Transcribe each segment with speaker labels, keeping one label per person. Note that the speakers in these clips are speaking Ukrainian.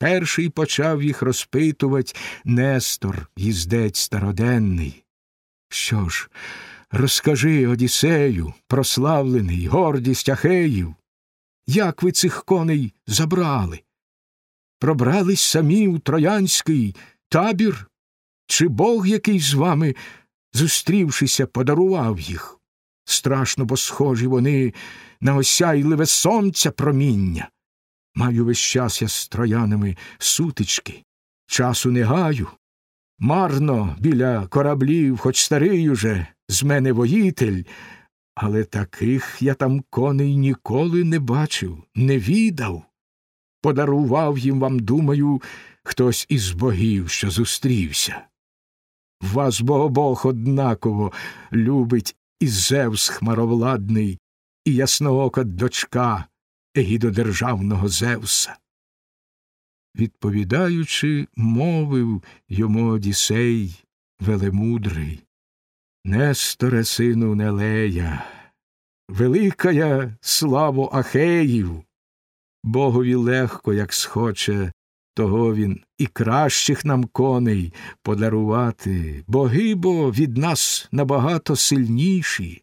Speaker 1: Перший почав їх розпитувати Нестор, їздець староденний. Що ж, розкажи Одіссею, прославлений, гордість Ахеїв, як ви цих коней забрали? Пробрались самі у троянський табір? Чи Бог який з вами, зустрівшися, подарував їх? Страшно, бо схожі вони на осяйливе сонця проміння. Маю весь час я з троянами сутички, часу не гаю. Марно біля кораблів, хоч старий уже, з мене воїтель, але таких я там коней ніколи не бачив, не відав. Подарував їм вам, думаю, хтось із богів, що зустрівся. Вас бо обох однаково любить і Зевс хмаровладний, і ясноока дочка егідодержавного Зевса. Відповідаючи, мовив йому Одісей велемудрий. Несторе, сину Нелея, великая славу Ахеїв, Богові легко, як схоче, того він і кращих нам коней подарувати, боги бо від нас набагато сильніші.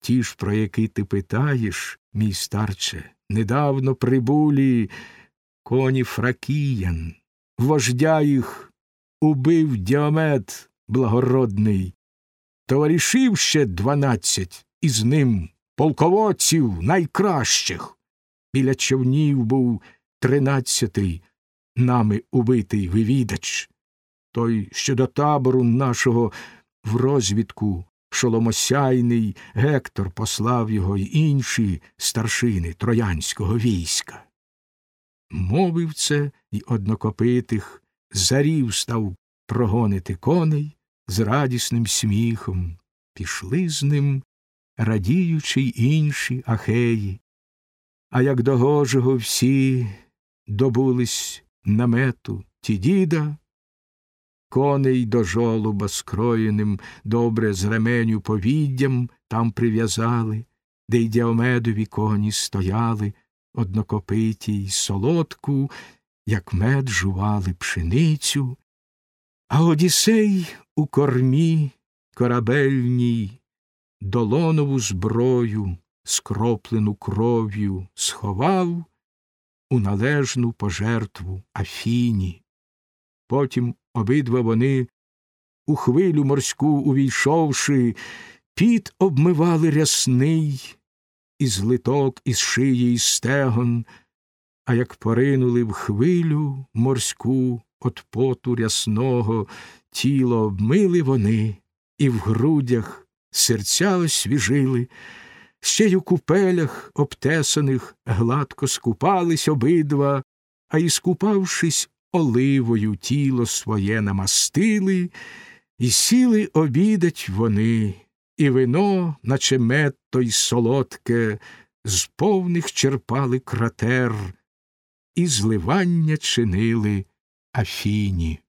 Speaker 1: Ті ж, про які ти питаєш, мій старче, недавно прибулі коні фракіян, вождя їх убив діомет благородний, товаришів ще дванадцять із ним полководців найкращих. Біля човнів був тринадцятий нами убитий вивідач, той, що до табору нашого в розвідку шоломосяйний Гектор послав його й інші старшини троянського війська. Мовив це й однокопитих, зарів став прогонити коней з радісним сміхом, пішли з ним, радіючи й інші ахеї. А як до гожого всі добулись намету ті діда, коней до жолуба скроєним добре з ременю повіддям там прив'язали, де й діомедові коні стояли, однокопиті й солодку, як мед жували пшеницю, а Одісей у кормі корабельній долонову зброю, скроплену кров'ю, сховав у належну пожертву Афіні. Потім обидва вони, у хвилю морську увійшовши, піт обмивали рясний, із литок, із шиї, із стегон, а як поринули в хвилю морську от поту рясного, тіло обмили вони, і в грудях серця освіжили, ще й у купелях обтесаних гладко скупались обидва, а й скупавшись оливою тіло своє намастили, і сіли обідать вони, і вино, наче метто й солодке, з повних черпали кратер, і зливання чинили Афіні.